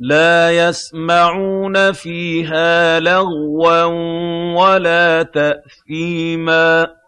لَّا يَسْمَعُونَ فِيهَا لَغْوًا وَلَا تَأْثِيمًا